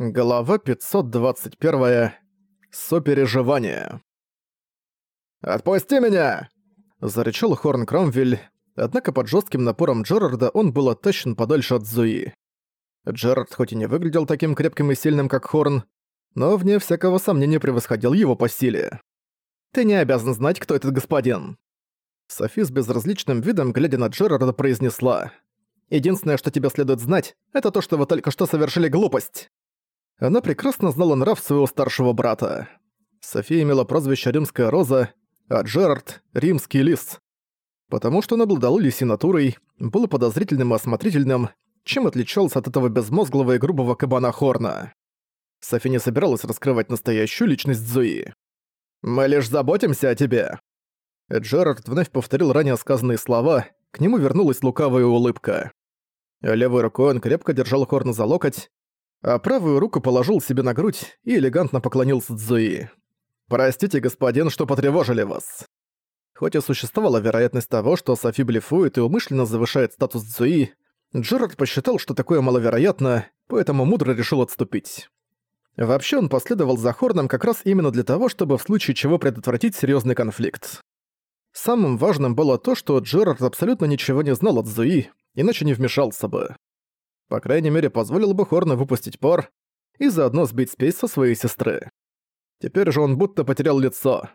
Глава 521. Сопереживание. «Отпусти меня!» – зарычал Хорн Кромвель, однако под жестким напором Джерарда он был оттащен подальше от Зуи. Джерард хоть и не выглядел таким крепким и сильным, как Хорн, но вне всякого сомнения превосходил его по силе. «Ты не обязан знать, кто этот господин!» Софи с безразличным видом, глядя на Джерарда, произнесла. «Единственное, что тебе следует знать, это то, что вы только что совершили глупость!» Она прекрасно знала нрав своего старшего брата. София имела прозвище «Римская роза», а Джерард — «Римский лис». Потому что он обладал лисей натурой, был подозрительным и осмотрительным, чем отличался от этого безмозглого и грубого кабана Хорна. Софи не собиралась раскрывать настоящую личность Зои. «Мы лишь заботимся о тебе!» Джерард вновь повторил ранее сказанные слова, к нему вернулась лукавая улыбка. Левой рукой он крепко держал Хорна за локоть, а правую руку положил себе на грудь и элегантно поклонился Цзуи. «Простите, господин, что потревожили вас». Хоть и существовала вероятность того, что Софи блефует и умышленно завышает статус Цзуи, Джерард посчитал, что такое маловероятно, поэтому мудро решил отступить. Вообще он последовал за Хорном как раз именно для того, чтобы в случае чего предотвратить серьезный конфликт. Самым важным было то, что Джерард абсолютно ничего не знал от Зуи, иначе не вмешался бы. По крайней мере, позволил бы Хорну выпустить пар и заодно сбить спесь со своей сестры. Теперь же он будто потерял лицо.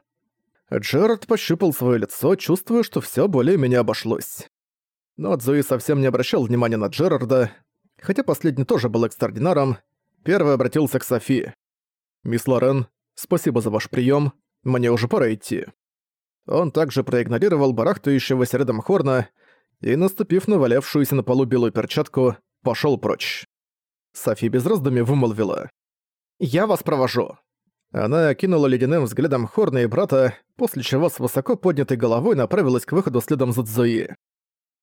Джерард пощупал свое лицо, чувствуя, что все более-менее обошлось. Но Цзуи совсем не обращал внимания на Джерарда, хотя последний тоже был экстраординаром. Первый обратился к Софи. «Мисс Лорен, спасибо за ваш прием. Мне уже пора идти». Он также проигнорировал барахтающегося рядом Хорна и, наступив на валявшуюся на полу белую перчатку, пошёл прочь. Софи без раздумий вымолвила. «Я вас провожу». Она окинула ледяным взглядом Хорна и брата, после чего с высоко поднятой головой направилась к выходу следом за Цзуи.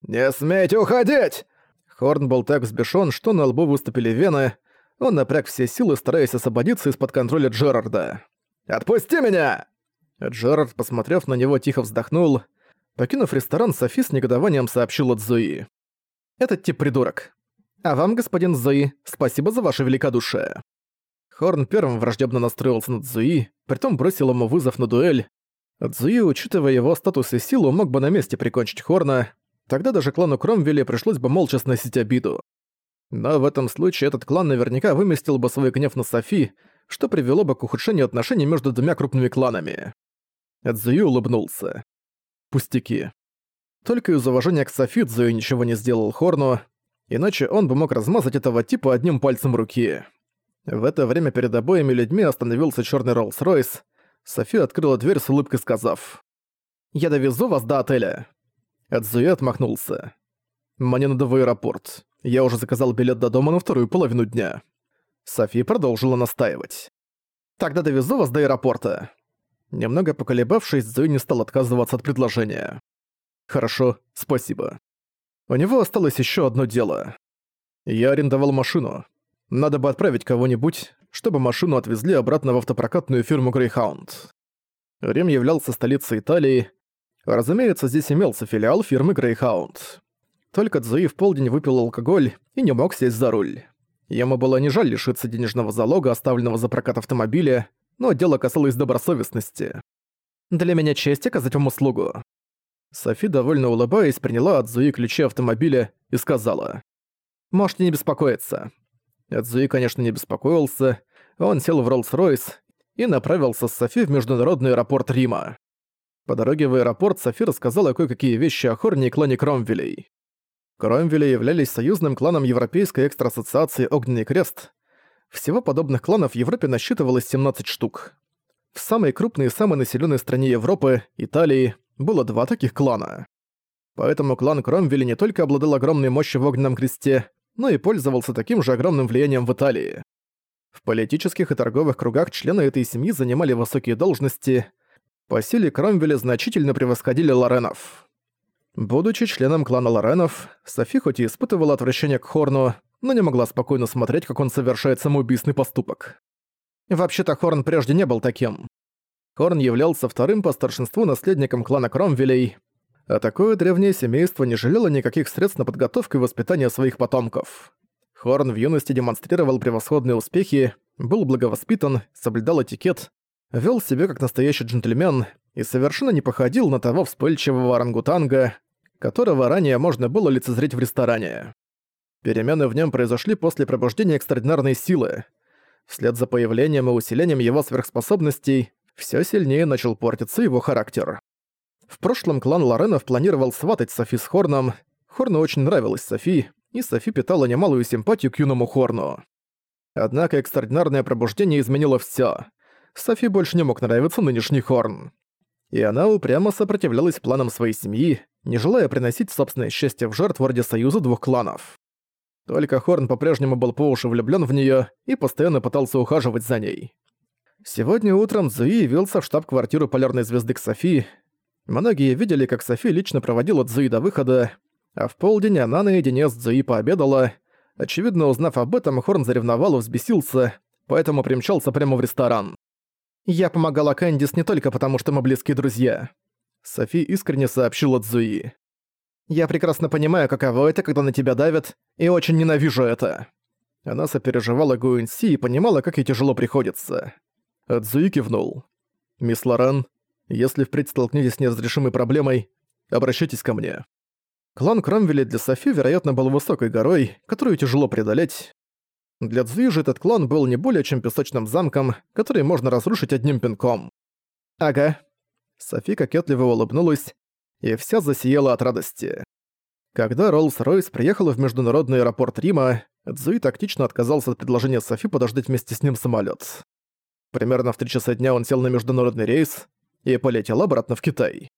«Не смейте уходить!» Хорн был так взбешён, что на лбу выступили вены. Он напряг все силы, стараясь освободиться из-под контроля Джерарда. «Отпусти меня!» Джерард, посмотрев на него, тихо вздохнул. Покинув ресторан, Софи с негодованием сообщила Цзуи. «Этот тип придурок. А вам, господин Зои, спасибо за ваше великодушие». Хорн первым враждебно настроился на Цзуи, притом бросил ему вызов на дуэль. Цзуи, учитывая его статус и силу, мог бы на месте прикончить Хорна, тогда даже клану Кромвеля пришлось бы молча сносить обиду. Но в этом случае этот клан наверняка выместил бы свой гнев на Софи, что привело бы к ухудшению отношений между двумя крупными кланами. Цзуи улыбнулся. Пустяки. Только из уважения к Софи Цзуи ничего не сделал Хорну, иначе он бы мог размазать этого типа одним пальцем руки. В это время перед обоими людьми остановился черный Роллс-Ройс. Софи открыла дверь с улыбкой, сказав «Я довезу вас до отеля». Эдзуи отмахнулся. «Мне надо в аэропорт. Я уже заказал билет до дома на вторую половину дня». Софи продолжила настаивать. «Тогда довезу вас до аэропорта». Немного поколебавшись, Зуи не стал отказываться от предложения. «Хорошо, спасибо». У него осталось еще одно дело. Я арендовал машину. Надо бы отправить кого-нибудь, чтобы машину отвезли обратно в автопрокатную фирму Greyhound. Рим являлся столицей Италии. Разумеется, здесь имелся филиал фирмы Greyhound. Только Цзуи в полдень выпил алкоголь и не мог сесть за руль. Ему было не жаль лишиться денежного залога, оставленного за прокат автомобиля, но дело касалось добросовестности. «Для меня честь оказать вам услугу», Софи, довольно улыбаясь, приняла от Зуи ключи автомобиля и сказала. «Можете не беспокоиться». Зуи, конечно, не беспокоился. Он сел в Роллс-Ройс и направился с Софи в международный аэропорт Рима. По дороге в аэропорт Софи рассказала кое-какие вещи о Хорне и клане Кромвелей. Кромвели являлись союзным кланом Европейской экстра-ассоциации «Огненный крест». Всего подобных кланов в Европе насчитывалось 17 штук. В самой крупной и самой населенной стране Европы, Италии, было два таких клана. Поэтому клан Кромвеля не только обладал огромной мощью в огненном кресте, но и пользовался таким же огромным влиянием в Италии. В политических и торговых кругах члены этой семьи занимали высокие должности. По силе Кромвеля значительно превосходили Лоренов. Будучи членом клана Лоренов, Софи хоть и испытывала отвращение к Хорну, но не могла спокойно смотреть, как он совершает самоубийственный поступок. Вообще-то Хорн прежде не был таким. Хорн являлся вторым по старшинству наследником клана Кромвелей, а такое древнее семейство не жалело никаких средств на подготовку и воспитание своих потомков. Хорн в юности демонстрировал превосходные успехи, был благовоспитан, соблюдал этикет, вел себя как настоящий джентльмен и совершенно не походил на того вспыльчивого орангутанга, которого ранее можно было лицезреть в ресторане. Перемены в нем произошли после пробуждения экстраординарной силы. Вслед за появлением и усилением его сверхспособностей все сильнее начал портиться его характер. В прошлом клан Лоренов планировал сватать Софи с Хорном. Хорну очень нравилась Софи, и Софи питала немалую симпатию к юному Хорну. Однако экстраординарное пробуждение изменило всё. Софи больше не мог нравиться нынешний Хорн. И она упрямо сопротивлялась планам своей семьи, не желая приносить собственное счастье в жертву ради союза двух кланов. Только Хорн по-прежнему был по уши влюблён в неё и постоянно пытался ухаживать за ней. Сегодня утром Зуи явился в штаб-квартиру полярной звезды к Софи. Многие видели, как Софи лично проводила Зуи до выхода, а в полдень она наедине с Зуи пообедала. Очевидно, узнав об этом, Хорн заревновал и взбесился, поэтому примчался прямо в ресторан. «Я помогала Кэндис не только потому, что мы близкие друзья», Софи искренне сообщила Цзуи. «Я прекрасно понимаю, каково это, когда на тебя давят, и очень ненавижу это». Она сопереживала Гуэнси и понимала, как ей тяжело приходится. Цзуи кивнул. «Мисс Лоран, если впредь столкнетесь с неразрешимой проблемой, обращайтесь ко мне». Клан Кромвеля для Софи, вероятно, был высокой горой, которую тяжело преодолеть. Для Цзуи же этот клан был не более чем песочным замком, который можно разрушить одним пинком. «Ага, Софи кокетливо улыбнулась, и вся засияла от радости. Когда Роллс-Ройс приехал в международный аэропорт Рима, Цзуи тактично отказался от предложения Софи подождать вместе с ним самолет. Примерно в три часа дня он сел на международный рейс и полетел обратно в Китай.